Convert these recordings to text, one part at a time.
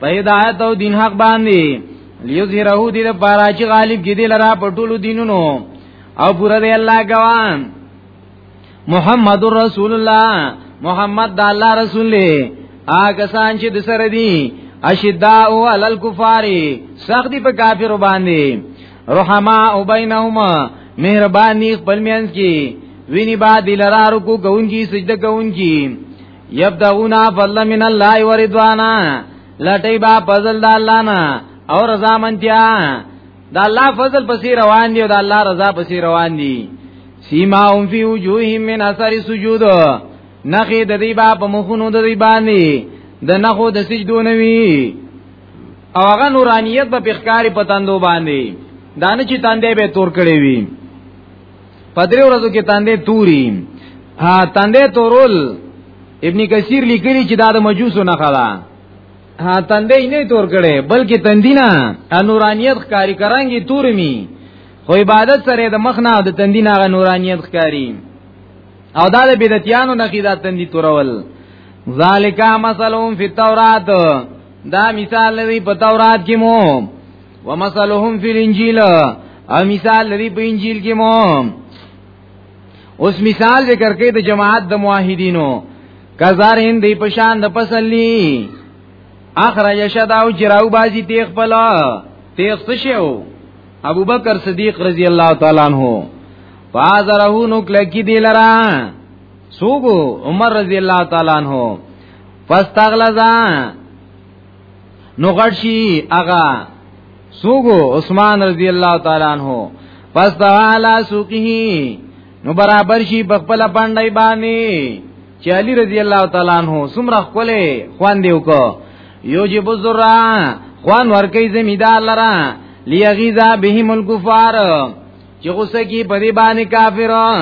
په هدایت او دین حق باندې لیظهره دې لپاره چې غالب کې دې لرا په ټولو دینونو او پورا دې الله ګوان محمد رسول الله محمد د الله رسول له هغه سان چې د سره دي اشداء علی الكفار سختی په کافر باندې رحما او بینهما مهربانی خپل میانس کی ویني با دلرا رکو کوونکی سجده کوونکی یبدعون فضل من الله ورضوانا لټي با فضل د الله نه او رضا منتیا د الله فضل پسې روان دي او د الله رضا پسې روان دي سیما هم فی وجوههم من اثر سجود نخې د دې با په مخونو د دې باندې د نخو د سجدو نوي او هغه نورانیت په پخکاری په تندو باندې دانه چې تندې به تور کړې وي پدری ورځو کې تاندې توري ها تاندې تورول ابن کثیر لیکلی چې دا د مجوسو نه خلا ها تندې نه تور کړي بلکې تندینا نورانیت ښکاری کرانګي تورمی خو عبادت سره د مخ نه د تندینا غ نورانیت ښکاری او دا د بدعتیانو نه خیدا تندی تورول ذالک مثلهم فی التورات دا مثال دی په تورات کې مو ومثلهم فی الانجیل او مثال لري په انجیل کې مو اوس مثال ذکر کوي د جماعت د موحدینو کزار هند دی پشان د پسلی اخرج شداو جراو بازی تیغ پلا تیغ سشو ابو بکر صدیق رضی اللہ تعالی عنہ فازرہو نکلکی دی لرا سوگو عمر رضی اللہ تعالی عنہ فاستغلزان نو غړشي اغا سوګو عثمان رضی الله تعالی عنہ پس تعالی سوقه نو برابر شي بخپل باندې باندې چې علی رضی الله تعالی عنہ سمره خپلې خوان دی وکړو یوجب الذرا خوان ورکی زمیدار لرا لیغیزا بهم الکفار چې غوسه کی په دې باندې کافرون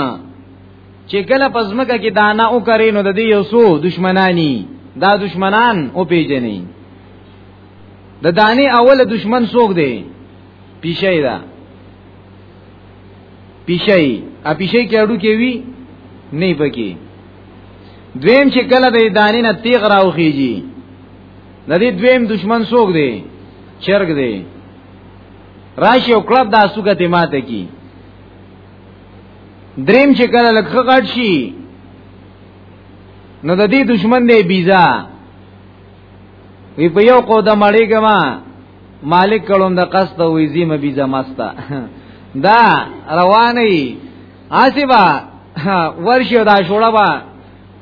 چې کله پزمکه کې دانا او کرې نو د دې یو سو دشمنانی دا دشمنان او پیجنې د دانې اول دشمن څوک دی پیشې دا پیشې ا پیشې کې اډو کې وی نه پکې دویم چې کله د دانې نه تیغ راوخیږي د دې دویم دشمن څوک دی چرګ دی راشي او کلب دا سوګه ته ماته کی دریم چې کله لکه غټ شي نو د دې دشمن دی بیزا وی په یو کو د مړی کما مالک کلون د قصد وی زیم بیزا مستا دا رواني آسیبا ورشي دا شوړه با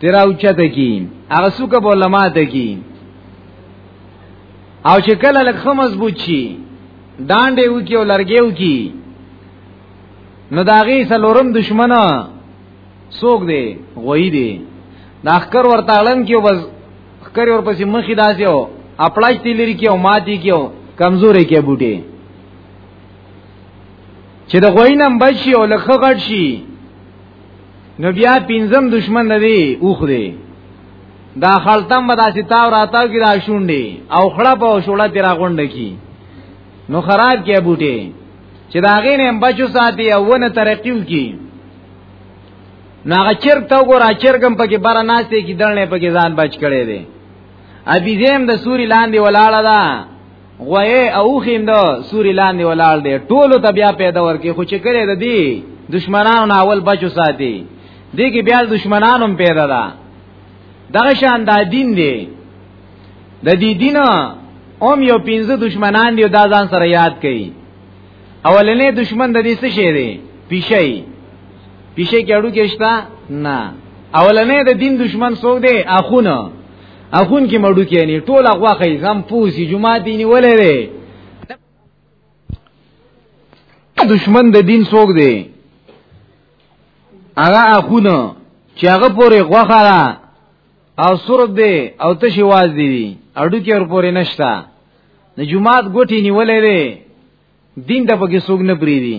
تیرا اوچته کی هغه سوکه بولمات کی او چې کله لکه مضبوط شي دانډې وکي او لرګې وکي نو داغي سلورم دشمن سوق دی غوی دی دا خکر ورته اړن کې وز خکر ور پسې مخې داسې او اپلاج تی لري کې او ماتي کې او کمزورې کې بوټي چې د غوی نم بچي او لخه غټ شي نو بیا پینځم دشمن نه دی اوخ دی دا خلطم به داسې تاو راتاو کې دا شونډې او خړه په شوړه تیرا غونډه کی نو خراب کې بوټي چې دا غین هم بچو ساتي او ونه ترقیو کی نو هغه چر تا ګور اچرګم پکې بار نه سي کی دلنه پکې ځان بچ کړي دي ابي زم د سوري لاندې ولاړه ده غوې او خیند سوري لاندې ولاړ دي ټول ته بیا پیدا ورکی خو چې کړي د دې دشمنانو ناول بچو ساتي دې کې بیا دشمنانو پیدا ده دغه شان دا دین دی د دې دین اوم یو پنځه دشمنان دی دا ځان سره یاد کړئ اولنې دشمن د دې څه شی دی پیشي پیشي کېړو کېشتا نه اولنې د دین دشمن څوک دی اخونه اخون کې مړو کې نه ټول اغوا خې زم پوسی جمعه دین ولې دی دشمن د دین څوک دی هغه اخونه چې هغه پورې غوخه او سرب دی او تشی واز دی دی اډو کې ور پورې نشتا د جمعات ګوټی نیولې دی دین د پکې سوګ نه پری دی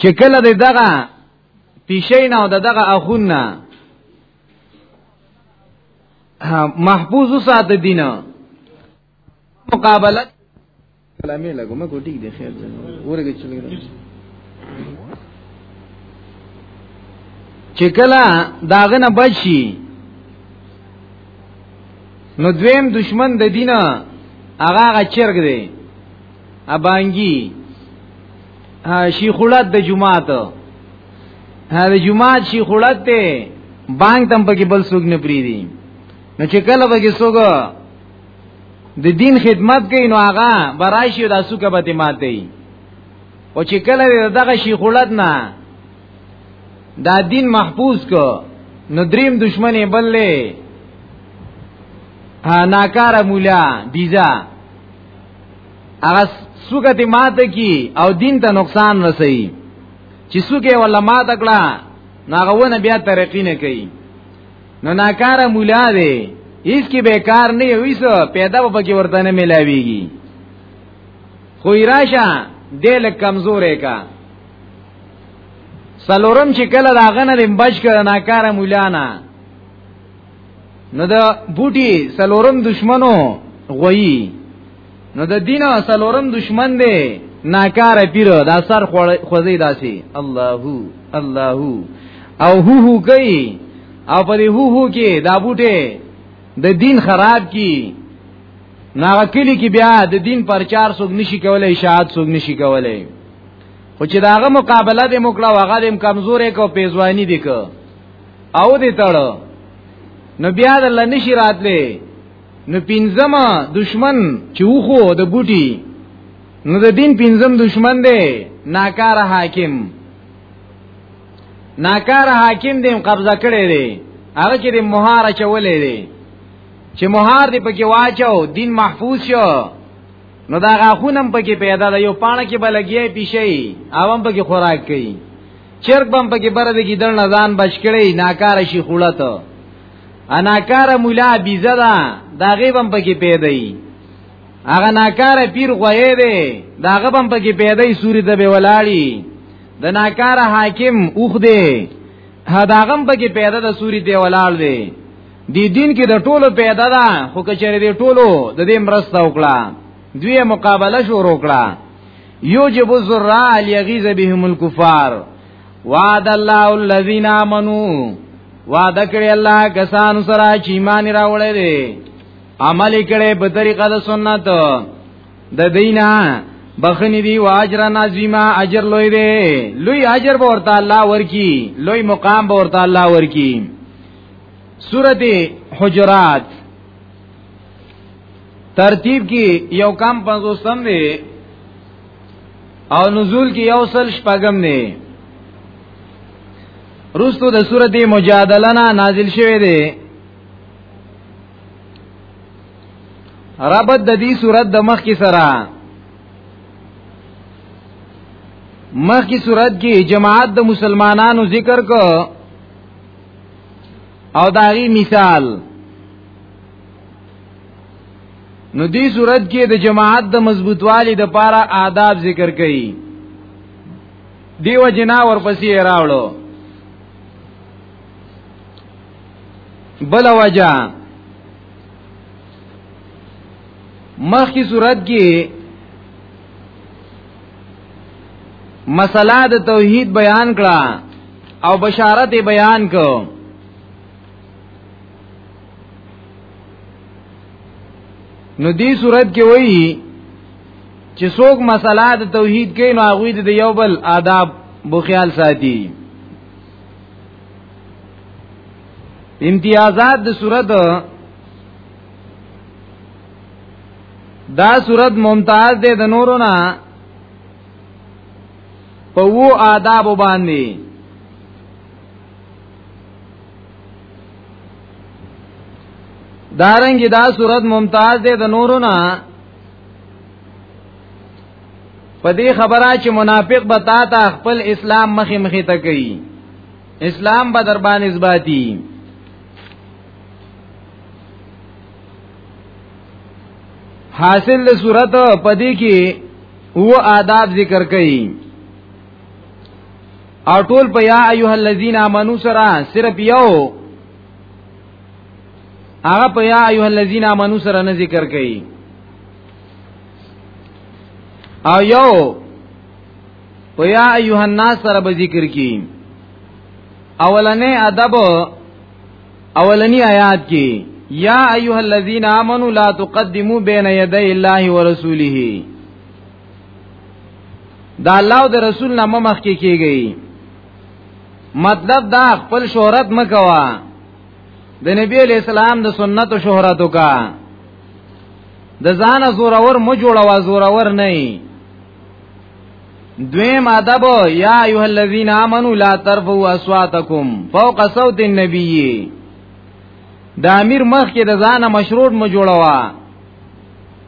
چې کله د دغه پیشینا او دغه اخون نه محفوظ سات دینه مقابله کلامې لګو مګو ټیک دی خیر دی ورګه چلګ چې کله داغه نه بچي نو دویم دشمن د دینه هغه هغه چرګ دی ابانګي شیخولت د جمعات هغه جمعات شیخولت ته بانګ تم پکې بل سوګ نه پری دي نو چې کله پکې سوګ د دین خدمت کوي نو هغه برایشي د سوکه به مات دی او چې کله دغه شیخ ولد نه دا دین محفوظ کو نو دریم دشمن بللې ناکار مولا دیزا هغه سوکه ته ماته کی او دین ته نقصان رسي چې سوکه ولا ماته کړه ناغه ونه بیا ترقی نه کوي نو ناکاره مولا دی هیڅ کې به کار نه وي سو پیدا به پکې ورته نه ملاويږي خو راشه دې لک کمزورې کا سلورم چې کله داغه نه بچ کړه ناکاره مولا نه نو دا بوټي سلورم دشمنو غوي نو د دین اصلورم دشمن دی ناکار پیر دا سر خوځي داسي الله الله او هو هو کوي او په دې هو هو کې دا بوټه د دین خراب کی ناغه کلی کې بیا د دین پرچار سوګ نشي کولای شاعت سوګ نشي کولای خو چې داغه مقابله د مکړه واغه د کمزورې کو پیزوانی دي کو او دې تړو نو بیا د لنشي راتلې نو پینځما دشمن چې وخو د بوټي نو د دین پینځم دشمن دی ناکار حاکم ناکار حاکم دیم قبضه کړی دی هغه چې د مهار چولې دی چې مهار دی پکې واچو دین محفوظ شو نو دا غاخونم پکې پیدا ده یو پانه کې بلګیې پیشي اوام پکې خوراک کوي چرګ بم پکې بره د ګیدل نه ځان بچ کړي ناکار شي خوړه ته اناکار مولا بیزه دا دا غیبم پکې پیدای هغه ناکار پیر غوې دی دا غبم پکې پیدای سوري ته به ولاړی د ناکار حاکم اوخ دی دا غم پکې پیدا د سوري ته ولاړ دی دی دین کې د ټولو پیدا ده خو کچره دی ټولو د دې مرسته وکړه دوی مقابله شروع کړه یوجب الذرا الیغیظ بهم الکفار وعد الله الذين امنوا وعده کړی الله کسان سره چې ایمان راوړی دی عمل کړي په طریقه د سنت د دینه بخنی دی واجر نازیما اجر لوی دی لوی اجر به ورته الله ورکی لوی مقام به ورته الله ورکی سورته حجرات ترتیب کی یو کم 50 سم دی او نزول کې یو سل شپږم دی رستو د سورته مجادله نه نازل شوه دی ربط د دې سورته د مخ کې سره مخ کی صورت کی جماعت د مسلمانانو ذکر کو او داغي مثال نو دې صورت کې د جماعت د مضبوطوالي د پاره آداب ذکر کړي دیو جنا ورپسې راوړو بل وجہ مخ کی صورت کې مسله د توحید بیان کړه او بشارت بیان کړه نو دې صورت کې وایي چې څوک مسله د توحید کې نو هغه د یو بل آداب بو خیال ساتي امتیازات د صورت دا صورت ممتاز ده د نورو نه په وو آداب باندې دارنګ دا صورت ممتاز ده د نورو نه په دې خبره چې منافق به تا ته خپل اسلام مخې مخې ته کوي اسلام به در باندې ځباتي حاصل له صورت پدې کې هو آداب ذکر کړي او ټول په یا ایها الذین آمنو سره صرف یو هغه په یا ایه الذین آمنو سره نه ذکر کړي او یو په یا ایه الناس سره به ذکر کړي اولنې ادب اولنی آیات کې یا ایه الذین آمنو لا تقدمو بین یدی الله ورسوله دا الله او د رسول نه مخ کې کیږي مطلب دا خپل شهرت مکوا د نبی علی السلام د سنت او شهرت وکا د ځان زورور مو جوړوا زورور نه دویم ادب یا ایها الذین آمنو لا ترفعوا اصواتکم فوق صوت النبی د امیر مخ کې د ځان مشروط مو جوړوا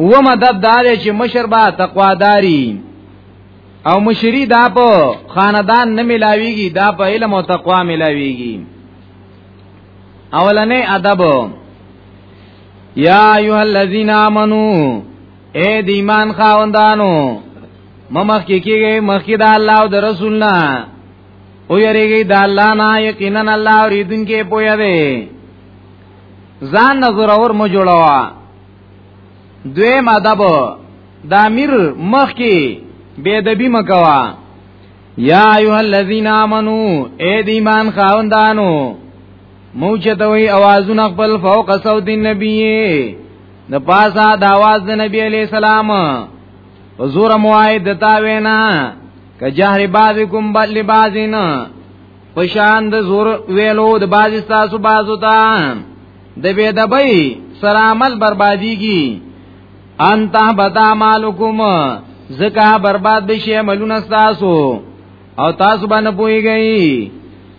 و مدد دار چې مشر با تقواداری او مشری دا په خاندان نه ملاویږي دا په علم او تقوا ملاویږي اولنې ادب یا ایها الذین آمنو اے د ایمان خاوندانو ممخ کې کېږي مخکې د الله او د رسول نه او یریږي د الله نه یقینا الله اوریدونکو پوهه دی ځان نظر اور مو جوړوا دوی مادب د امیر مخ کې بے دبی مکوا یا ایها الذین آمنو اے د ایمان خاوندانو موچتوي اوازونه خپل فوق صوت النبی د پاسا د आवाज د نبی علی السلام حضور موعد تا وینا ک جهر بعضکم بل بعضین پشان د زور ویلو د باز تاسو بازو ته د بی دبی سره عمل بربادیږي ان ته بتا مالکم زکه برباد بشي عملونه تاسو او تاسو باندې پويږئ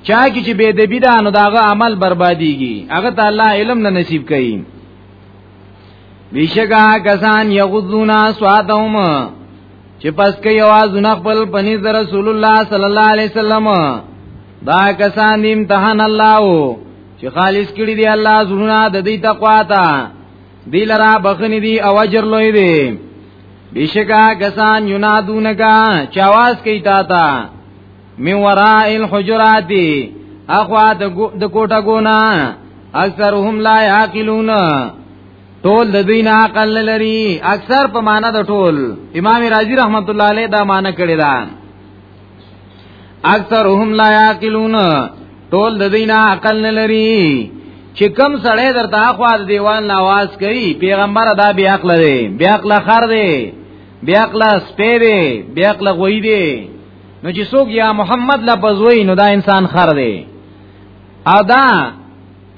چا کی چې بی دبی دا نو داغه عمل بربادیږي هغه ته الله علم نه نصیب کوي بیشکا کسان یغضون اصواتهم چې پس کې आवाज نه خپل پني در رسول الله صلی الله علیه وسلم دا کسان دې امتحان الله چې خالص کړي دي الله زړونه د دې تقوا ته دی لرا بخنی دی او اجر لوی دی بیشکا کسان ینادونکا چواز کئی تا تا من وراء الحجراتی اخوا د کوټه ګونا اکثرهم لا یاقلون ټول د دوی نه عقل نه لري اکثر په معنا د ټول امام رازی رحمت الله علیه دا معنا کړی دا اکثر هم لا یاقلون ټول د دوی نه عقل نه لري چې کم سړی درته اخوا د دیوان نه आवाज کوي پیغمبر دا بیا عقل دی بیا عقل خر دی بیا عقل سپی دی بیا عقل غوی دی نو چې څوک یا محمد لفظ وای نو دا انسان خر دی ادا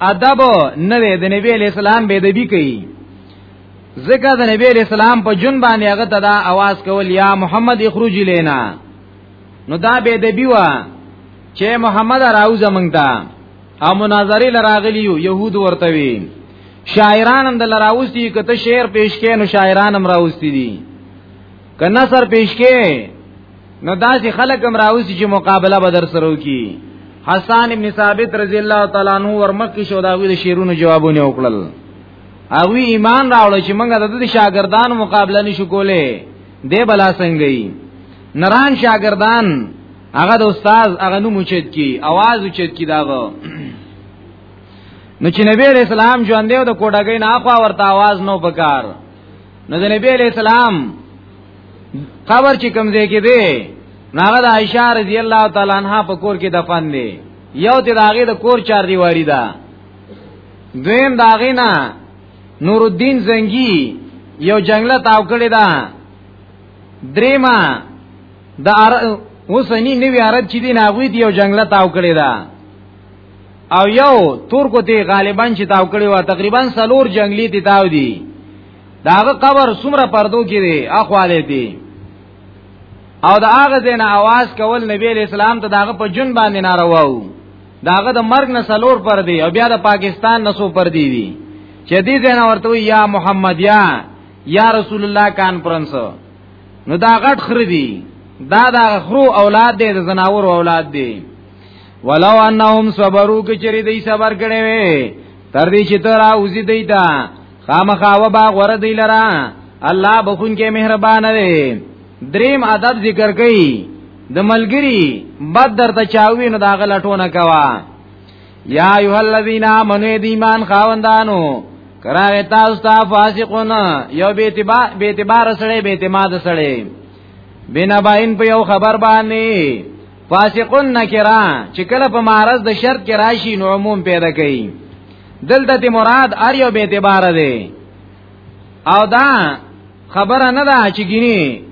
ادب نه وي د نبی علی السلام به ادبی کوي ځکه د نبی علی السلام په جون باندې هغه ته دا आवाज کول یا محمد اخرج لینا نو دا به ادبی و چې محمد راوځه مونږ ته او مناظری لراغلی یو يهود ورته وی شاعران هم د لراوستی کته شعر پیش کین نو شاعران هم راوستی دي کنه سر پیش کین نو داسې خلک هم راوسی چې مقابله به در سره وکي حسان ابن ثابت رضی الله تعالی عنہ ورمخ کې شو دا وی د شیرونو جوابونه وکړل هغه ایمان راوړ چې موږ د دې شاګردانو مقابله نشو کولای دی بلا څنګه یې نران شاګردان هغه د استاد هغه نو مچد کی आवाज اوچت کی داغه نو چې نبی علیہ السلام ژوند دی او د کوډګۍ نه اخوا ورته आवाज نو پکار نو د نبی علیہ السلام قبر چې کوم ځای کې دی ناغه د عائشہ رضی الله تعالی عنها په کور کې دفن دی یو ته داغه د کور چار دیواری ده دویم داغه نه نور الدین زنګی یو جنگله تاو کړی ده دریما د اوسنی نوی عرب چې دی ناغوی دی یو جنگله تاو کړی ده او یو تور کو ته غالبا چې تاو کړی و تقریبا سلور جنگلی تی تاو دی داغه قبر سمره پردو کې دی اخواله دی او د هغه زین आवाज کول نبی اسلام ته داغه په جون باندې ناروا وو داغه د مرګ نه سلور پر دی او بیا د پاکستان نسو پر دی دی چې دې زین ورته یا محمد یا یا رسول الله کانفرنس نو دا غټ خردي دا دا خرو اولاد دی د زناور اولاد دی ولو انهم صبروا کچری دی صبر کړي وي تر دې چې تر اوزی دی تا خامخا و با غره دی لرا الله بخون کې مهربان دی دریم ادب ذکر کړي د ملګری بد درته چاوي نو دا غلټونه کوا یا ایه الذین آمنو د ایمان خاوندانو کرای تاسو ته فاسقون یو به اعتبار به اعتبار سره به اعتماد سره بنا باین په یو خبر باندې فاسقون نکرا چې کله په معرض د شرط کې راشي نو عموم پیدا کوي دلته ته مراد ار یو به اعتبار دی او دا خبره نه ده چې ګینی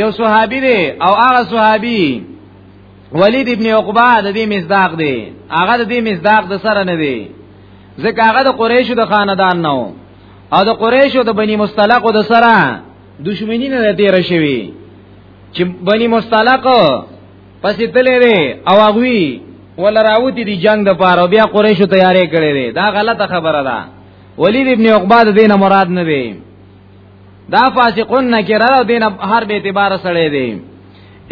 یو صحابي دی او هغه صحابي ولید ابن عقبه د دې مصداق دی هغه د دې مصداق د سره نه دی ځکه هغه د قریشو د خاندان نه او د قریشو د بنی مستلق د سره دشمنی نه تیر شوی چې بني مستلق پسې تلې دي او هغه ولا راوتی دي جنگ د پاره بیا قریشو تیارې کړې دي دا غلطه خبره ده ولید ابن عقبه د دینه مراد نه دی دا فاسقون نه کړه د دینه هر به اعتبار سره دی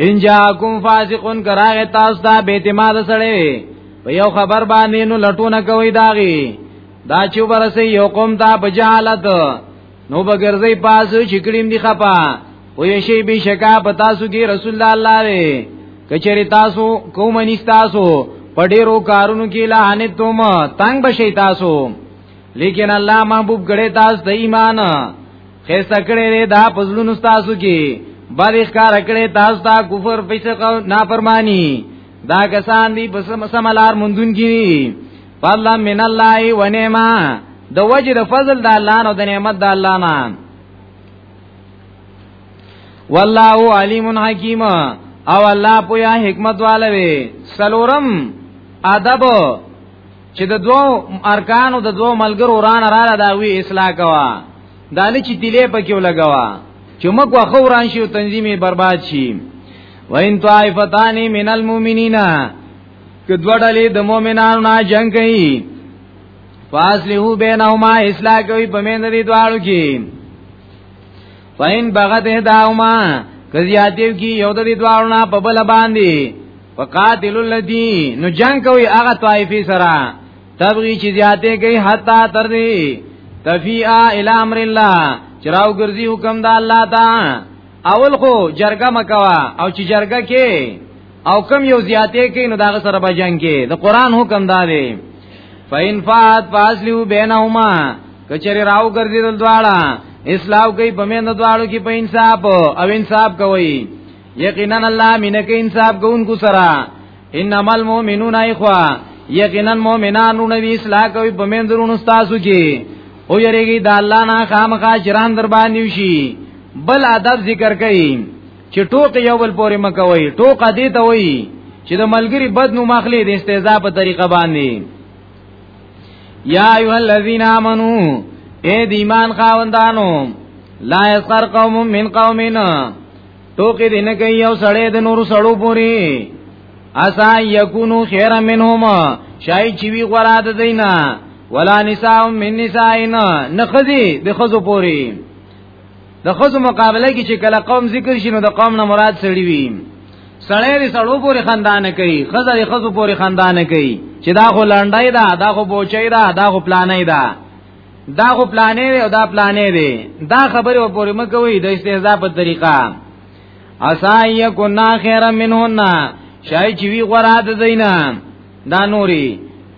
ان جاءکم فاسقون کراغه تاسو ته به اعتماد سره په یو خبر باندې نو لټونه کوي داغي دا چې ورسې یو قوم ته بجالت نو بګرځي پاسو چې کړیم دی خپا او یې شی به شکا پتا سو کې رسول الله الله وی کچری تاسو کوم نستاسو پډیرو کارونو کې لا ان تم تنگ بشی تاسو لیکن الله محبوب کړي تاسو د ایمان خسته کړي دا پزلونو تاسو کې بل ښکار کړي تاسو ته کفر فسق او نافرمانی دا کسان دی بس مسملار مندون کی فضلا من الله و نعمه د وجه د فضل د الله نو د نعمت د الله نه والله علیم حکیم او الله پویا حکمت والوي سلورم ادب چې د دوو ارکانو د دوو ملګرو وران را را داوی اصلاح کوا دالی چې تیلې پکې ولګوا چې موږ واخو وران شي او تنظیمي برباد شي وین طائفتان من المؤمنین کدوړه لې د مؤمنانو نه جنگ کوي فاصله بینهما اصلاح کوي په مین دي دواړو کې فین بغت هداهما کزیاتیو کی یو د دې دواړو نه په بل باندې فقاتل الذی نو جنگ کوي هغه طائفی سره تبغي چې زیاتې کوي حتا تر دې تفیعا الی امر الله چراو ګرځي حکم د الله تا اول خو جرګه مکوا او چې جرګه کې او کم یو زیاتې کې نو داغه سره به جنگ کې د قران حکم دا دی فین فات فاصلو بینهما کچری راو ګرځیدل دواړه اسلام کوي په مند دواړو کې په انصاف او انصاف کوي یقینا الله مینه کې انصاف کوونکو سره انما المؤمنون اخوا یقینا مؤمنانو نبی اسلام کوي په مند درونو تاسو کې او یریږي د الله نه خامخا جران در باندې وشي بل ادب ذکر کوي چې ټوکې یو بل پورې مکوي ټوکه دې ته وایي چې د ملګری بد نو مخلي د استهزاء په طریقه باندې یا ایه الذین آمنو اے د ایمان خاوندانو لا یسخر قوم من قومین ټوکې دې نه کوي یو سړی د نور سړو پورې اسا یکونو خیر منهم شای چې وی غره د دینه ولا نساء من نسائنا نخذي د خذو پوری د خزو مقابله کې چې کله قوم ذکر شي نو د قوم نه مراد سړی وي سړی لري سړو پورې خندانه کوي خزه لري خزو پورې خندانه کوي چې دا خو لنډای دا دا خو بوچای دا دا خو پلانای دا دا خو پلانې دی او دا پلانې دی دا خبره و پورې مکوي د استهزاء په طریقه اسای کنا خیر منهن شای چې وی غره د دینه دا نوري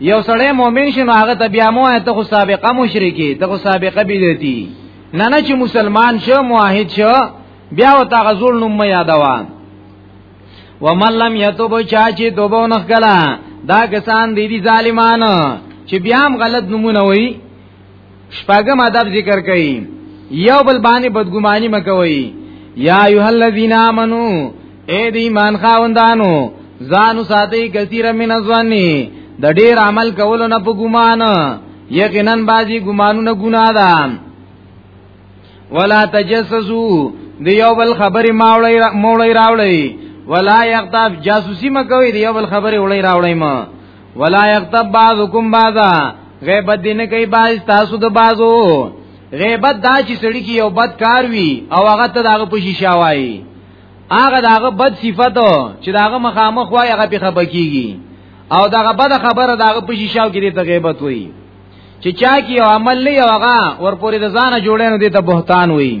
یو سړی مؤمن شي نو هغه ته بیا مو ته خو سابقه مشرکی ته خو سابقه بدعتي نه نه چې مسلمان شو موحد شو بیا و تا غزول نوم یادوا ومن لم یتوب چا چې توبه نخلا دا کسان دي دي ظالمانو چې بیا هم غلط نمونه وایي شپږم ادب ذکر کړي یو بل باندې بدګماني مکوي یا ایه الذین آمنو اے دی ایمان خاوندانو ځانو ساتي کثیر من ازوانی د ډیر عمل کولو نه په ګمان یقینا بازی ګمانونه ګناه ده ولا تجسسو دی یو بل خبرې ماوړی ماوړی راوړی ولا یغتاب جاسوسی مکوي دی یو بل خبرې وړی راوړی ما ولا یغتب بعضکم بعضا غیبت دینه کوي باز تاسو د بازو غیبت دا چې سړی کې یو بد کار وي او هغه ته داغه په شیشه وایي هغه داغه بد صفاتو چې داغه مخامخ وایي هغه په خبر کیږي او داغه بد خبره داغه په شیشه کې ته غیبت وایي چې چا کې عمل لې هغه ورپورې د ځانه جوړې نه دي ته بهتان وایي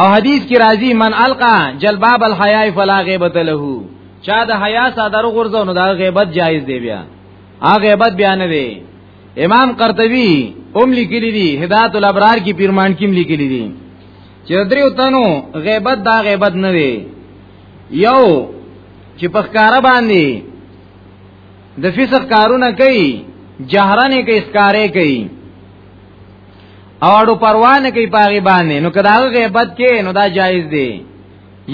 او حدیث کی راضی من القا جلباب الحیاء فلا غیبت له چا د حیا صدر غرزو نو دا غیبت جایز دی بیا ا غیبت بیا نه دی امام قرطبی اوم لیکلی دی هدایت الابرار کی پیرمان کیم لیکلی دی چې دریو تنو غیبت دا غیبت نه دی یو چې په ښکار باندې د فسق کارونه کوي جهرانه کوي ښکارې کوي او اړو پروا نه کوي پاغي باندې نو کدا غیبت کې نو دا جایز دی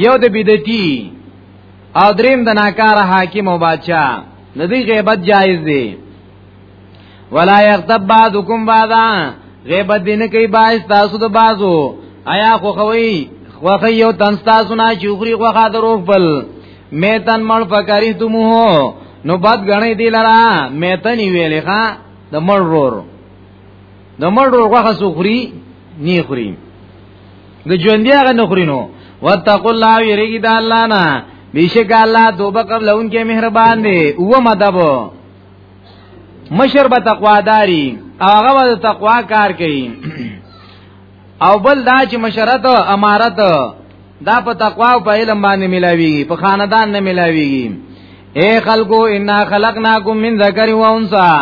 یو د بدعتي او دریم د ناکاره حاکم او بادشاہ د دې غیبت جایز دی ولا یغتب بعضکم بعضا غیبت دین کوي باز تاسو د بازو آیا خو خوي خوخی یو تن تاسو نه چوخري خوخه دروغ بل میتن مړ فکرې تمو نو بد غنې دی لرا میتن ویلې ښا د مړ رور د مړو غوخه سخري نی خوري د ژوند هغه نه خوري نو واتقوا الله یریګی د الله نه بیشک الله توبه قبل اونکه مهربان دی او مدب مشر به تقوا داری هغه به تقوا کار کوي او بل دا چې مشرت او امارت دا په تقوا او په علم باندې ملاويږي په خاندان نه ملاويږي اے خلقو انا خلقناکم من ذکر و انثى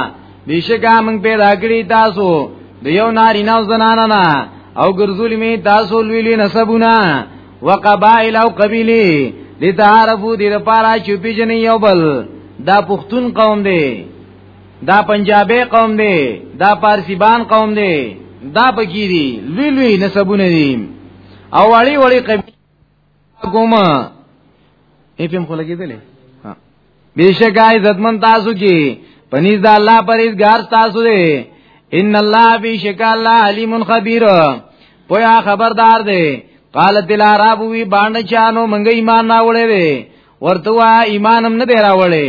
بشکا موږ پیدا کړی تاسو د یو ناری نو زنانه نه او ګرځولې می تاسو لویلی نسبونه وقبائل او قبیلی لتعارفو دې لپاره چې پیژنې یو بل دا پښتون قوم دی دا پنجابی قوم دی دا پارسیبان قوم دی دا پکې دي لوی لوی نسبونه دي او وړي وړي قبیله کومه اې په مخه لګیدلې ها بشک عزتمن تاسو کې پنيز د الله پرېزګار تاسو دی ان الله بشک الله علیم خبیر پویا خبردار دی قالت العرب وی باندې چانو منګ ایمان نه وړې وي ورته وا ایمانم نه دی راوړې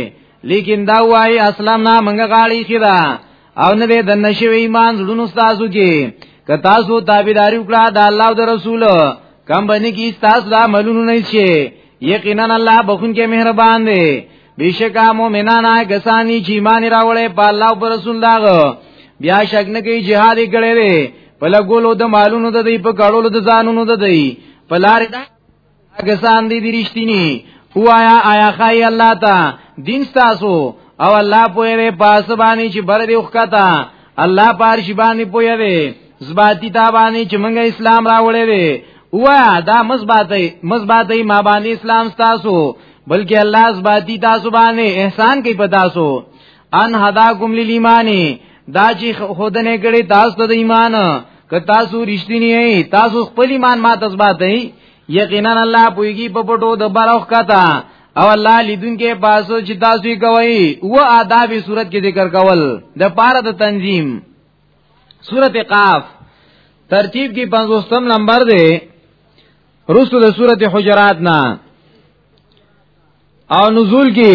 لیکن دا وای اسلام نه منګ غاړي خدا او نه دې دنه شوی ایمان زړونو تاسو کې که تاسو تابعداري وکړه د الله او د رسول کم باندې کې تاسو دا ملونو نه شي یقینا الله بخون کې مهربان دی بشکا مومنان آئے گسانی چی مانی راوڑے پا اللہ پر رسول داغ بیا شک نکی جہادی کڑے دے پا لگولو دا معلونو دا دی پا کڑولو دا زانونو دا دی پا لاری دا هغه سان دي رښتینی وایا آیا خای الله تا دین تاسو او الله پوهه دی پاس باندې چې بر دی وخته الله پارش باندې پوهه دی زباتی تا باندې چې موږ اسلام راوړې دی وا دا مزباتی مزباتی ما باندې اسلام تاسو بلکې الله زباتی تاسو باندې احسان کوي په تاسو ان هداکم للایمان دا چې خودنه کړي تاسو ته د ایمان که تاسو رښتینی یې تاسو خپل ایمان ما تثبات یې یقینا الله پویږي په پټو د بارخ کتا او الله لیدونکو پاسو چې تاسو یې کوي او آداب صورت کې ذکر کول د پاره د تنظیم سورته قاف ترتیب کې 50 نمبر دی رسو د سورته حجرات نه او نزول کې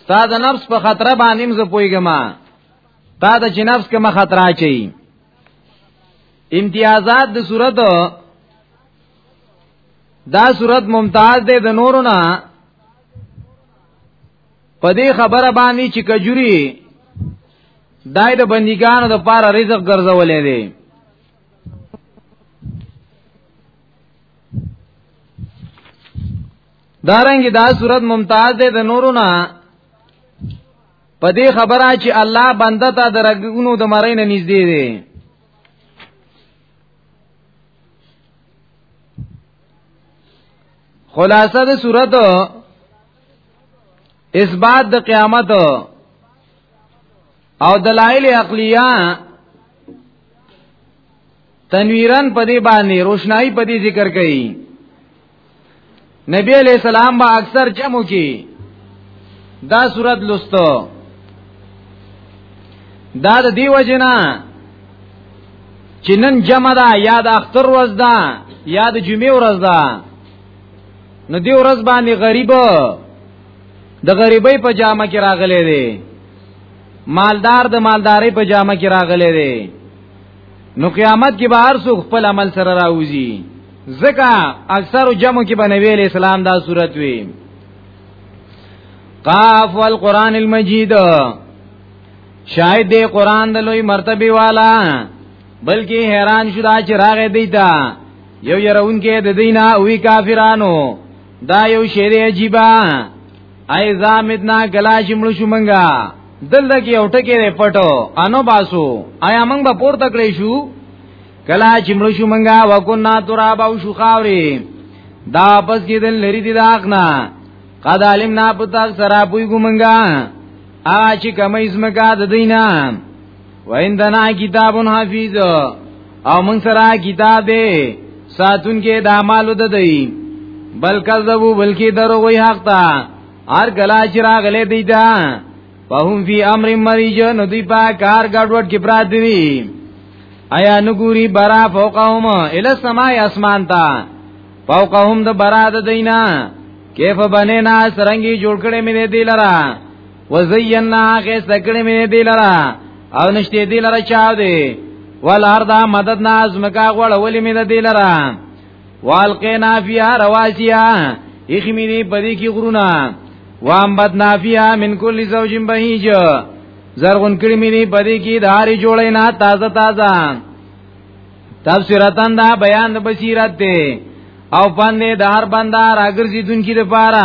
ستا د نفس په خطر باندې مزه پويګم تا د چې نفس کې مخ خطر اچي امتیازات د صورت دا صورت ممتاز ده د نورو نه په دې خبره باندې چې کجوري دای د بندګانو د پاره رزق ګرځولې دي دارنګ دا صورت ممتاز ده د نورو نه په دې خبره چې الله بنده ته درګونو د مړی نه نږدې دی خلاصه د صورت اثبات د قیامت او دلائل عقلیه تنویرن په دې باندې روشنايي په دې ذکر کړي نبی علیہ السلام با اکثر جمع کی دا صورت لستو دا د دیو جنا چنن جمع دا یا د اختر ورځ دا یا د جمعې ورځ دا نو دی ورځ باندې غریب د غریبۍ په جامه کې راغلي دي مالدار د مالداري په جامه کې راغلي دي نو قیامت کې به هر څوک خپل عمل سره راوځي ځکه اکثر جمع کې بنویل اسلام دا صورت وي قاف والقران المجید شاید دی قران د لوی مرتبه والا بلکې حیران شو دا چې راغې دی تا یو يرون کې د دینه وی کافرانو دا یو شعر عجیبا ای زامدنا کلا چې مړ شو منګه دلته کې او ټکی لري پټو انو باسو آیا موږ به پورته کړی شو کلا چې مړ شو منګه وکنا تراب او شو خاوري دا پس کې دل لري دي داغنا قد علمنا پتا سرا پوي ګمنګا ا چې کمې اسمګه د دینه وایندنا کتاب حفیظ او موږ سره کتاب دی ساتون کې د اعمالو د دی بل کذبو بلکې درو وی حق تا هر کلا چې راغله دی دا فهم فی امر مریج نو دی په کار ګډوډ کې پرات دی ایا نګوري برا فوقهم ال سماء اسمان تا فوقهم د برا د دینا کیف بنینا سرنګي جوړ کړي مې دی لرا وزینا غیس دکړې مې دی لرا او نشته دی لرا چا دی ول اردا مدد ناز مکا غوړ ولې مې دی لرا والقینا فیها رواسیا یخی مې دی پدې کې غرونه وام بد نافیا من کل زوج بهیج زرغون کړي مې دی پدې کې داري جوړې نه تازه تازه تفسیرتن دا بیان د بصیرت دی او پاندې د هر بندار اگر زیدون کې لپاره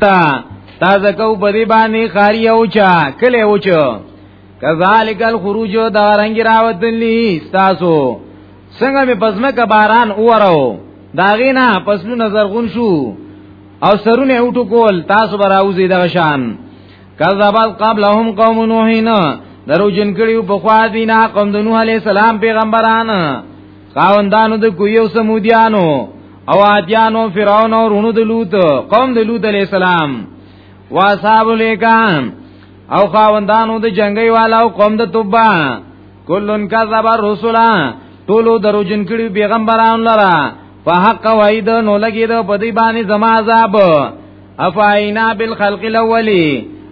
تا تا زکو بدی باندې خاری او چا کله او چا کذالک الخروج دارنګ راوتلی تاسو څنګه می پزمک باران اورو داغینا پسلو نظر غون شو او سرونه اوټو کول تاسو براوزی دغه شان کذبت قبلهم قوم نوح درو جن کړیو په خوا دینا قوم د نوح علی السلام پیغمبران خاوندانو د کویو سمودیانو او عادیانو فرعون او رونو د لوط قوم د لوط علی السلام واصحاب الیکان او خاوندانو د جنگي والا او قوم د توبا کلن کذب الرسلا ټولو درو جن کړي پیغمبران لرا فحق وعید نو لګید په دې باندې زما عذاب افاینا بالخلق الاولی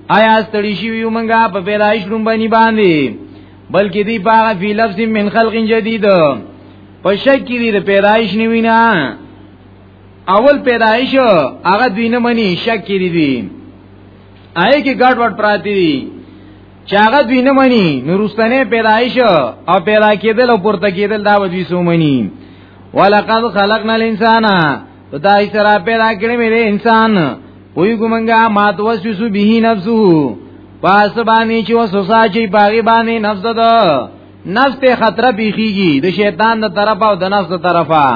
آیا ستړي شي یو منګه په پیدایش روم باندې باندې بلکې دی پاغه فی لفظ من خلق جدید په شک کې دی پیدایش نیوی نه اول پیدایش هغه دوی نه مني شک کې دی دی آی کې ګډ وډ پراتی دی چاغه دوی نه مني نورستانه پیدایش او پیدا کېدل او پورته کېدل دا ودی سو مني ولقد خلقنا الانسان خدای سره پیدا کړی مې انسان وی ګمنګا مات وسوسو به نفسه پاس باندې چې وسوسه چې باغی باندې نفس ده نفس ته خطر پیخیږي د شیطان د طرف او د نفس د طرفه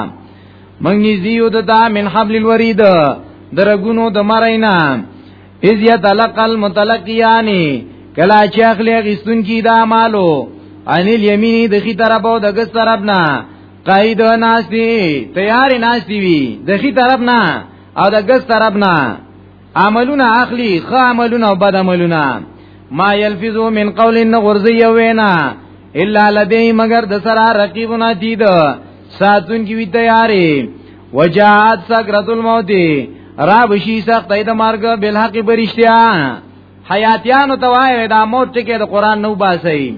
منګ نږدې یو د دا من حبل الورید درګونو د مرینا اذ یتلقى المتلقیان کلا چې اخلي غستون کی دا مالو ان الیمینی د خي طرف او د ګس طرف نه قائد ناس دی تیار ناس دی وی د خي طرف نه او د ګس طرف نه عملونه اخلي خ عملونه او بد عملونه ما يلفظو من قول ان غرزي وینا الا لدی مگر د سره رقیبنا دید ساتون کی وی تیاری وجاءت سکرت الموت را بشی سخت اید مرګ بل حق برشتیا حیاتیانو توای دا موت ټکی د قران نو باسي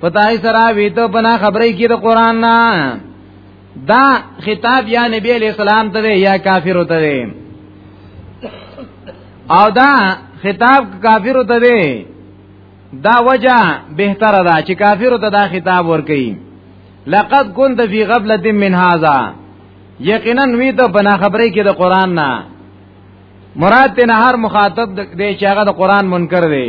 پتاي سره وی ته بنا خبرې کې د قران نه دا خطاب یا نبی علیہ السلام ته یا کافر ته دی او دا خطاب کافر ته دی دا وجه بهتر ده چې کافر ته دا خطاب ورکړي لقد كنت في غفله من هذا یقینا وی ته بنا خبرې کې د قران نه مراد ته هر مخاطب دی چې هغه د قران منکر دی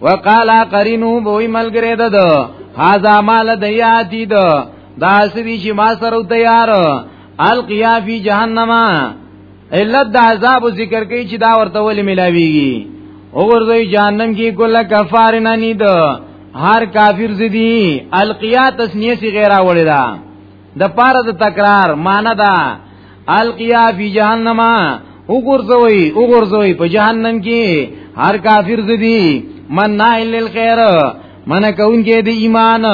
وقالا قرینو بوئی ملګری ده ده هازا مال دیاتی ده دا سری چې ما سره تیار القیا فی جهنم علت د عذاب ذکر کوي چې دا ورته ولې ملاویږي وګورځي جهنم کې کله کفار نه نید هر کافر زدی القیا تسنیه سی غیر اوړی ده د پاره د تکرار معنی دا القیا فی جهنم وګورځوي وګورځوي په جهنم کې هر کافر زدي من نه الا خیر من کون کې د ایمان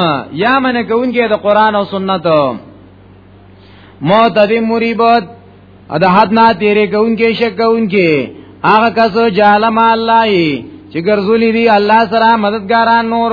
یا من کون کې د قران او سنت معتدی مریبت د حد نه تیرې کون کې شک کون کې هغه کسو جالم الله چې ګرځولې دي الله سره مددګاران نور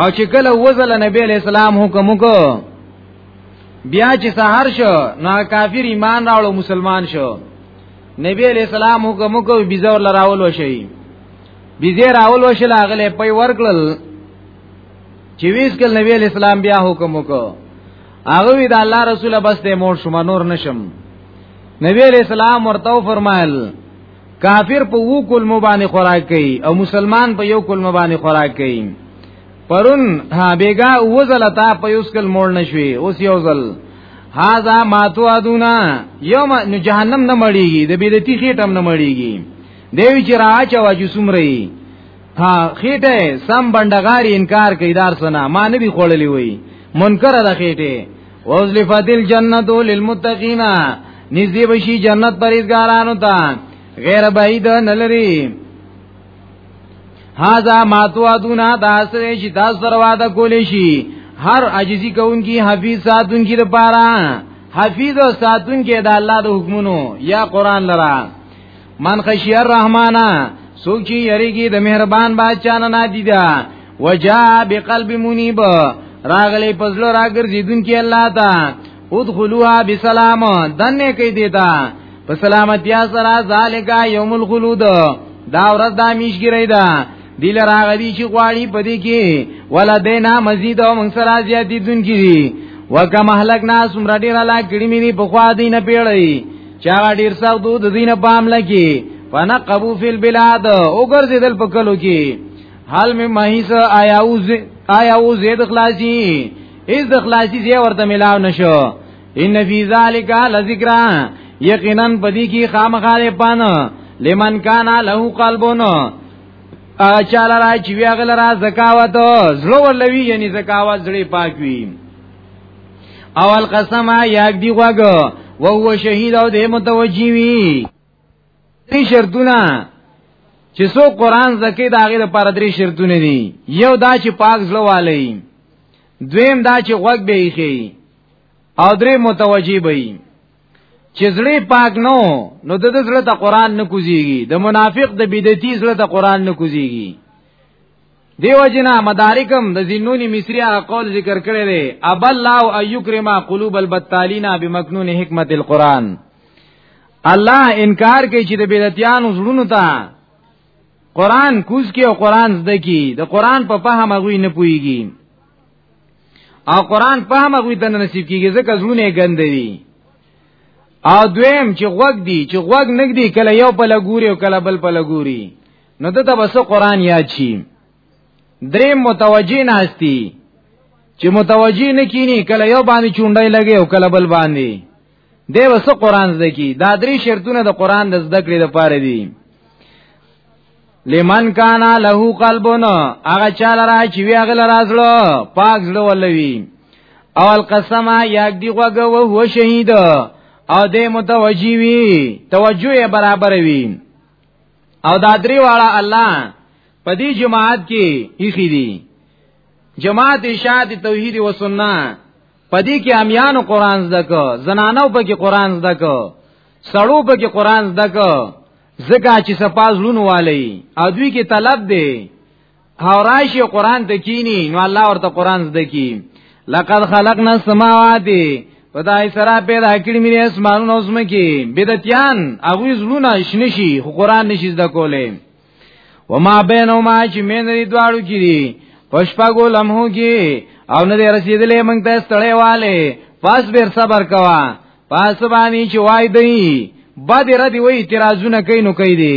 او چې کله وزل نبی علیہ السلام حکم وکړ بیا چې سحر شو نو کافر ایمان راوړو مسلمان شو نبی علیہ السلام حکم وکړ بيزور لراول وشي بيزه راول وشل اغله پي ورکل چې ویس کل نبی علیہ السلام بیا حکم وکړ هغه وی دا الله رسول بس ته مور شما نور نشم نبی علیہ السلام ورته فرمایل کافر په وو کول مبانه خوراک کوي او مسلمان په یو کول مبانه خوراک کوي پرون ها بیگا وزل تا په یو سکل مول نشوي اوس یو ځل هاذا ما تو ادونا یوم نو جهنم نه مړیږي د بیرتی خېټم نه مړیږي دیوی چې راچا واجو سمري ها خېټه سم بندګاری انکار کوي دار سنا ما نه بي خړلې وي منکر د خېټه وزلفت الجنت للمتقین نږدې بشي جنت پرېزګارانو ته غیر بعید نه لري هاذا ما توعدونا دا سره چې تاسو سره وعده کولې شي هر عاجزي کوونکی حفیظ ساتونکی لپاره حفیظ او ساتونکی د الله د حکمونو یا قران لپاره من خشی الرحمن سوک چی یریگی د مهربان بادشاہ نه دی دا وجا بقلب منیب راغلی پزلو راګرځي دن کې الله تا ادخلوها بسلام دنه کې دیتا په سلامتی سره ذالک یوم الخلود دا ورځ د میشګری ده دل راغلی چې غواړي پدې کې ولا دینا مزید او موږ سره زیاتې دن کې وکم اهلک ناس مرډی را لا کړي مې په خوا دینه پیړی چا ډیر سخت د دین په عمل کې فنقبو فی البلاد او ګرځیدل په کلو کې حال می مهیس آیا او آیا او زید خلاصی از د خلاصی زی ورته ملاو نشو ان فی ذالک لذکر یقینا پدی کی خامخاله پان لمن کان له قلبون اچاله را چې ویغل را زکاوت زړه ولوي یعنی زکاوت زړه پاک وي او القسم یاک دی غوګ او هو شهید او دې متوجی وی دې شرطونه چې سو قران زکه دا غیر پر درې شرطونه دي یو دا چې پاک زړه والی دویم دا چې غوګ به یې او درې متوجی به چې زړه پاک نو نو د زړه ته قران نه کوزيږي د منافق د بدعتي زړه ته قران نه کوزيږي دیو جنا مدارکم د زینونی مصری هغه قول ذکر کړی دی اب الله او یکرم قلوب البتالینا بمکنون حکمت القرآن الله انکار کوي چې د بدعتانو زړونو ته قرآن کوز کې او قرآن زده کی د قرآن په فهم غوي نه پويږي او قرآن فهم غوي ته نصیب کیږي ځکه زړونه ګند دي او دویم چې غوګ دي چې غوګ نګدي کله یو په لګوري او کله بل په لګوري نو دته بس قران یاد شي درې متوجی نه هستی چې متوجی نه کینی کله یو باندې چونډای لګي او کله بل باندې دی وس قران زده کی دا درې شرطونه د قران د زده کړې لپاره دي لمن کان له قلبون هغه چاله را چې وی هغه لرازلو پاک زړه ولوي او القسم یاګ دی غوګه او هو شهید او دې متوجی وی توجه برابر وی او دا درې واړه الله په دې جماعت کې یخي دي جماعت اشاعت توحید و سنت په دې کې امیانو قران زده کو زنانو په کې قران زده کو سړو په کې قران زده کو زکه چې سپاز لونو والی او دوی کې طلب دی او راشي قران ته کینی نو الله ورته قران زده کی لقد خلقنا السماوات خدای سره پیدا کړی مې اسمانونو او زمکه بدعتيان هغه زلونه شنشي خو قران نشي زده کولای وما بینهما چې مې نه دواړو کړي پښپاګو لمحو کې او نه رسیدلې مونږ ته ستړې والے پاس بیر صبر کوا پاس باندې چې وای دی بد ردی وای اعتراضونه کوي نو کوي دی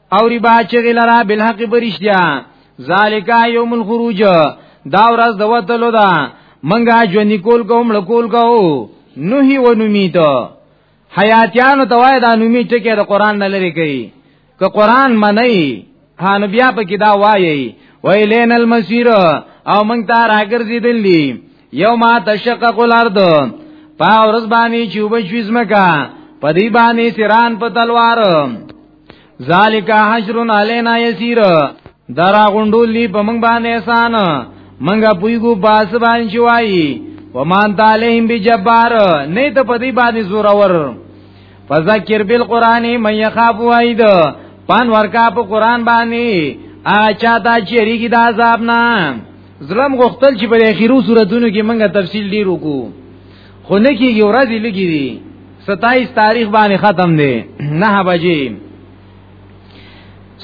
او ربا چې غلرا بالحق برشتیا ذالک یوم الخروج دا ورځ د وتلو ده منګه ژوند کول کوم لکول کو نوحي و نومیت حیاتیانو توای دا نومی ټکی د قران نه لري کوي که قران منئ هانو بیا په کې دا وایي ویلین المسیر او منګ ته راګرځي دلی یوم تشقق الارض پاورز باندې چوبش وزمکا پدی باندې سیران په تلوار ذالک حشر علینا یسیر درا غوندول دی په موږ باندې احسان منګه پویګو باس باندې شوای ومان تعالیهم بجبار نه ته په دې باندې زور اور فذکر بالقران من یخاف وعید پان ورکا په قران باندې اچا دا چیرې کی دا عذاب نه ظلم غختل چې په اخیرو سوراتونو کې منګه تفصیل ډیر وکړو خو نه کیږي ورځې لګي دي 27 تاریخ باندې ختم دی نه بجې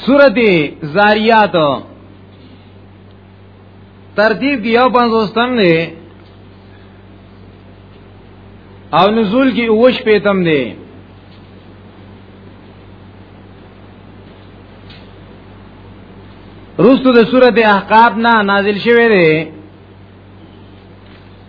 سورته زاریات ترتیب کې یو پنځوستم دی او نزول کې اوش پیتم دی روستو د سورته احقاف نه نازل شوه دی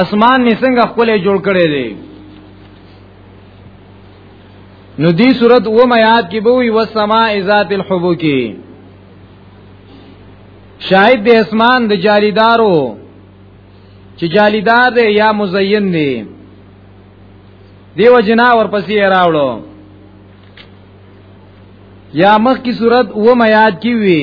اسمان می څنګه خپل جوړ کړي دي نو دی صورت و میات کی بوی و سما ذات الحبو کی شاید د اسمان د جالیدارو چې جالیدار دی یا مزین دی دیو جنا ورپسې راوړو یا مخ کی صورت و میات کی وی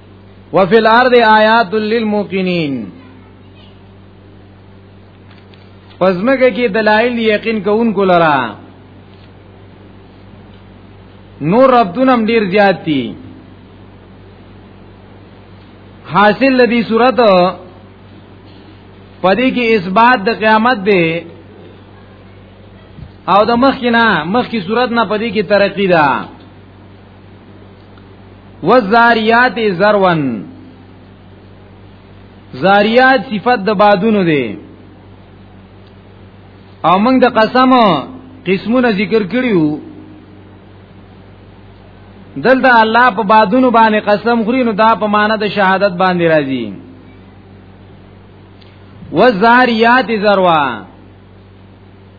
وفي الارض آیات للموقنین پزمکه کې دلایل یقین کوونکو لرا نور ربدونم ډیر زیات دي حاصل لدی صورت پدې کې اثبات د قیامت دی او د مخ کې نه مخ کې صورت نه پدې کې ترقی ده والذاریات ذروان زاریات صفت د بادونو دی او موږ د قسم قسمونه ذکر کړیو دلته الله په بادونو باندې قسم خوري نو دا په معنا د شهادت باندې راځي وزاریات زروا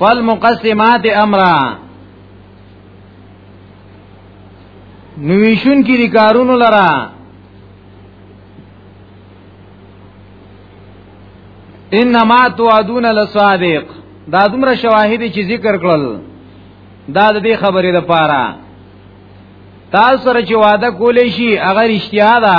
فالمقسمات امرا نویشون کی دی کارونو لرا انما توعدون لصادق دا دومره شواهد چې ذکر کړل دا د دې خبرې د پاره تاسو سره چې وعده کولې شي هغه رښتیا ده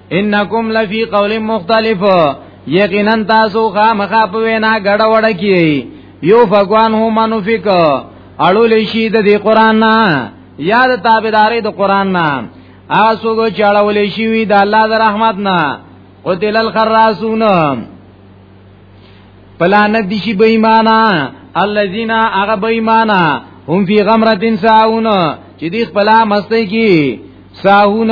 انکم لفی قول مختلف یقینا تاسو خامخا په وینا غړ وړ کی یو فقوان هو منفق اړول شي د دې قران نه یاد تابعداري د قران نه اسو کو چاړول شي وی د الله د رحمت نه قتل الخراسون پلان دي شي بې ایمانا الذين اغه بې ایمانا هم فی غمرتن ساون چې دې خپل مستي کی ساون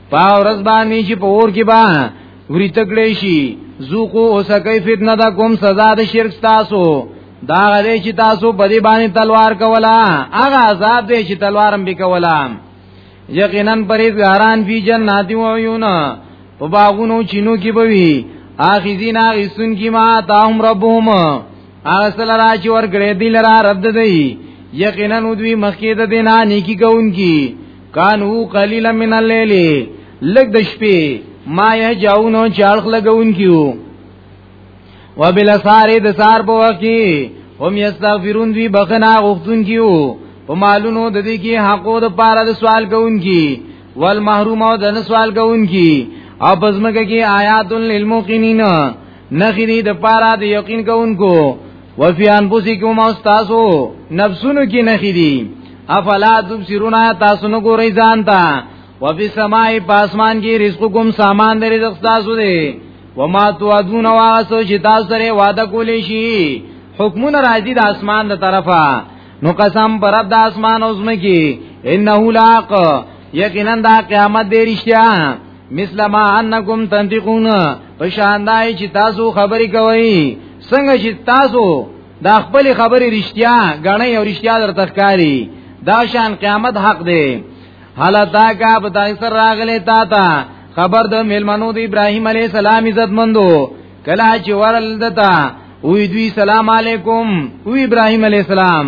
پا ورځ باندې چې په اور کې با وری تکړې شي زوقو اوس کوي فتنه دا کوم سزا د شرک تاسو دا غلې چې تاسو په دې باندې تلوار کولا هغه عذاب دې چې تلوارم به کولا یقینا پرېزګاران فی جنات و عیون په باغونو چینو کې بوي اخذین اغسن کی ما تاهم ربهم اغسل را چې ورګړې دی لرا رب دې یقینا دوی مخکې د دینه نیکی کوونکی کانو قلیلا من الليل لګ د شپې ما یې جاونو چاړخ لګون کیو وبل سارې د سار په وخت کې هم یستغفرون دی بخنا غختون کیو په مالونو د دې کې حقو د پاره د سوال کوون کی ول محروم او د سوال کوون کی او پزمکه کې آیات للموقنین نخری د پاره د یقین کوونکو وفي انفسکم او تاسو نفسونو کې نخې دي افلا تبصرون تاسو نه ګورئ ځان ته وفي سماء پاسمان کې رزقکم سامان د رزق تاسو دی وما توعدون واسو چې تاسو سره وعده کولی شي حکمونه راځي د اسمان د طرفه نو قسم پر رب د اسمان او زمکي انه لاق یقینا دا قیامت دی رښتیا مثل ما انکم تنطقون په شان دای چې تاسو خبرې کوي څنګه چې تاسو دا خپل خبرې رښتیا غنۍ او رښتیا درته ښکاری دا شان قیامت حق دی حالتا کا پتاي سر راغله تا تا خبر د ملمنو د ابراهيم عليه السلام عزت مندو کلا چې ورل دتا وی دوی سلام علیکم وی ابراهيم عليه السلام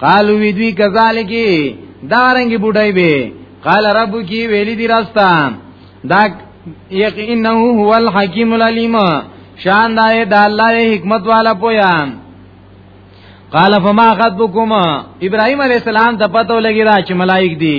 قالو وی دوی کذالک دارنګ بډای به قال رب کی ویلی دی راستا دا یقینه هو الحکیم العلیم شان دا د الله حکمت والا پویا قال فما خطبكما ابراهيم عليه السلام ته پته لګی دا چې ملائک دي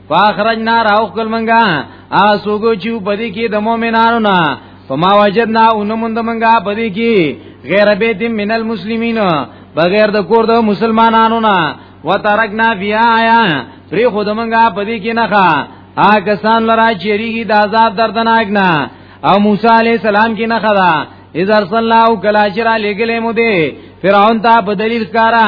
فاخرجنا راوخ کل منګه اسوګو چې په دې کې د مؤمنانو نه فما وجدنا انمند منګه په دې کې غیر بیت من المسلمین بغیر د کور د مسلمانانو نه وترکنا بیا آیا پری خود منګه په دې کې نه ښا آګه سان لرا چیرېږي د عذاب دردناک نه او موسی علی السلام کې نه خدا اذا صلی الله کلا شرا لګلې مو دې فرعون ته په دلیل کارا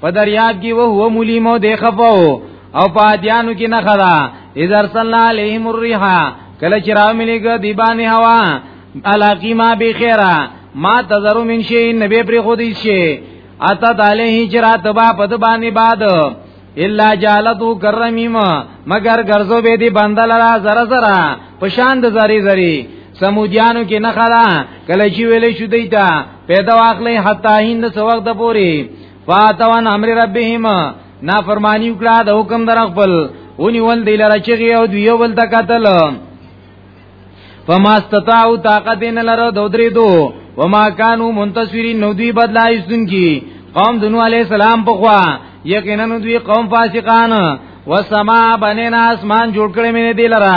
په دریاب کې وو هو ملیمو دی خفو او په دیانو کې نه خدا اذا ارسلنا علیهم الريح کله چې راو ملګ دی باندې هوا الاقی ما بخیره ما تذرو من شی نبی پر خودی شی اتا علیه چې را تبا په د باندې باد الا جالتو کرمیم مگر ګرځو به دی بندل را زره زره پشان د زری زری سمودیانو کې نه خلا کله چې ویلې شو دیتا پیدا واخلې حتا هند څو وخت پوري فاتوان امر ربهم نا فرمانی وکړه د حکم در خپل ونی ول دی لره چغي او دیو ول تا قتل فما استطاعوا طاقت ان لره دو درې دو وما كانوا منتصرين نو دوی بدلای سن کی قوم دنو علی السلام په خوا یقینا دوی قوم فاسقان والسماء بنینا اسمان جوړ کړی مې دی لره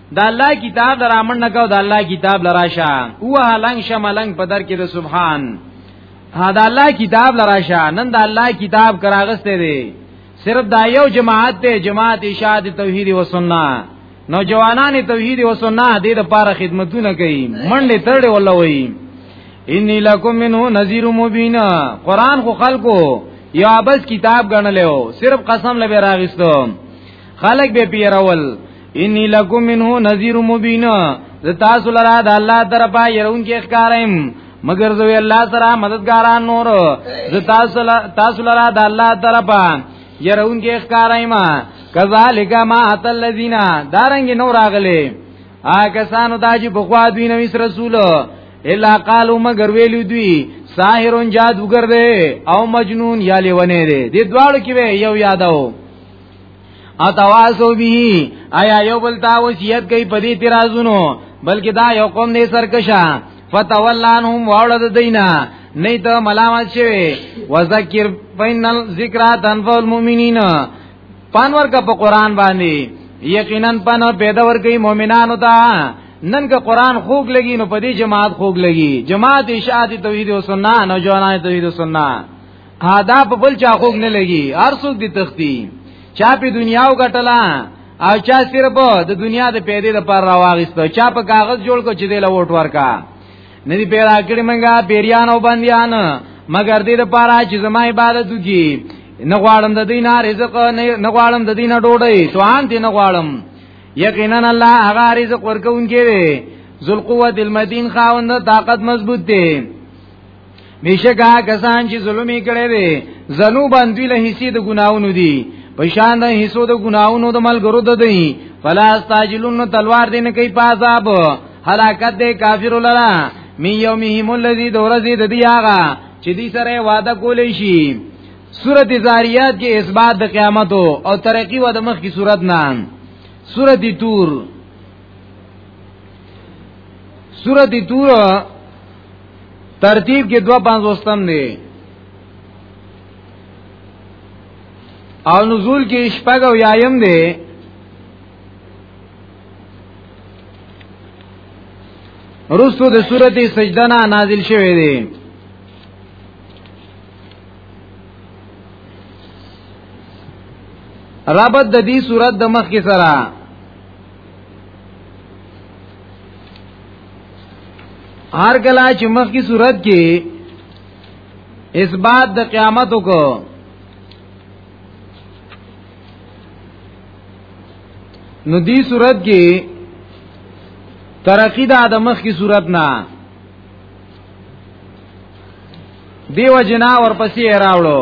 د الله کتاب درامن نه کو د الله کتاب لراشه او لنګ شملنګ په در کې د سبحان ها د الله کتاب لراشه نن د الله کتاب کراغسته دی صرف دا یو جماعت ته جماعت اشاعت توحید و سنت نوجوانان توحید و سنت دې لپاره خدمتونه کوي منډه ترړې ولا وایي انی لکم منه نذیر مبین قران خو خلکو یا بس کتاب غنلو صرف قسم لبه راغستو خلق به پیرول انی لکم منه نذیر مبین ز تاسو لرا د الله طرفه يرون کې ښکارم مگر زو الله سره مددګاران نور ز تاسو تاسو لرا د الله طرفه يرون کې ښکارم کذالک ما ات الذین دارنګ نور اغله آ کسانو ته چې بخوا دوی نو رسول الا قالو مگر ویلو دوی ساحرون جادوګر دی او مجنون یا لیونه دی د دواړو کې یو یادو اتواسو به آیا یو بل تا وصیت کوي په دې ترازونو بلکې دا یو قوم دې سرکشا فتولانهم واولد دینا نه ته ملامت شوی وذکر فینل ذکر تنفع المؤمنین پانور کا په قران باندې یقینا پنه پیدا ور کوي مؤمنانو ته نن که قران خوګ لګي نو په دې جماعت خوګ لګي جماعت اشاعت توحید او سنت نوجوانان توحید او سنت دا په بل چا خوګ نه لګي هر څوک دي تختی چا په دنیا وګټلا او چا صرف د دنیا د پیدې لپاره راوغستو چا په کاغذ جوړ کو چې د لوټ ورکا ندی پیدا کړی منګه پیریان او بندیان مگر دې لپاره چې زما عبادت وکي نه غواړم د دینه رزق نه غواړم د دینه ډوډۍ توان دې نه غواړم یقینا الله هغه رزق ورکوونکی دی ذل قوت المدین خاوند طاقت مضبوط دی بشکا کسان چې ظلمي کړي وي زنو باندې له حصے د ګناونو دي په شان د حصو د ګناونو د ملګرو د دی فلا استاجلون تلوار دین کوي پازاب هلاکت د کافر لرا می یومهم الذی دورزی د دی هغه چې دی سره وعده کولې شي سورت زاریات کې اثبات د قیامت او ترقی و د مخ کی صورت نام سورت تور سورت تور ترتیب کې دو پنځ وستم دی او نزول کې شپږ او یایم دی رسو د سورته سجده نه نازل شوه دی رابط د دې صورت د مخ کې سره هر کله چې مخ کی صورت کې اثبات د قیامت کو نو دی صورت کې ترقی دا د مخ کی صورت نه دیو جنا ورپسې راوړو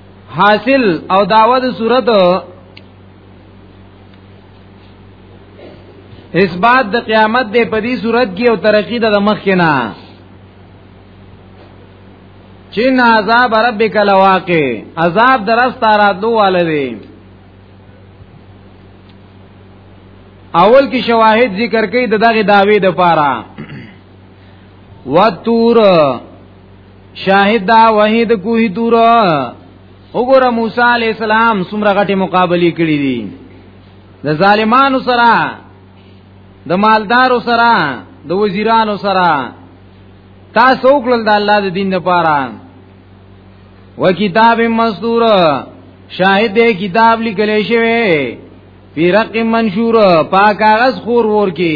حاصل او داوود صورت اثبات د قیامت د پدی صورت کې او ترقی د مخ کې نه چین عذاب ربک لواقع عذاب درست راتلو والدی اول کې شواهد ذکر کړي د دغه داوی د پاره وتور شاهد دا وحید کوه تور وګوره موسی علی السلام څومره غټي مقابله کړې دي د ظالمانو سره د مالدارو سره د وزیرانو سره تاسو وکړل د الله د دین لپاره و کتاب مستور شاهد دې کتاب لیکل شوی فی رق منشور پاک کاغذ خور ور کی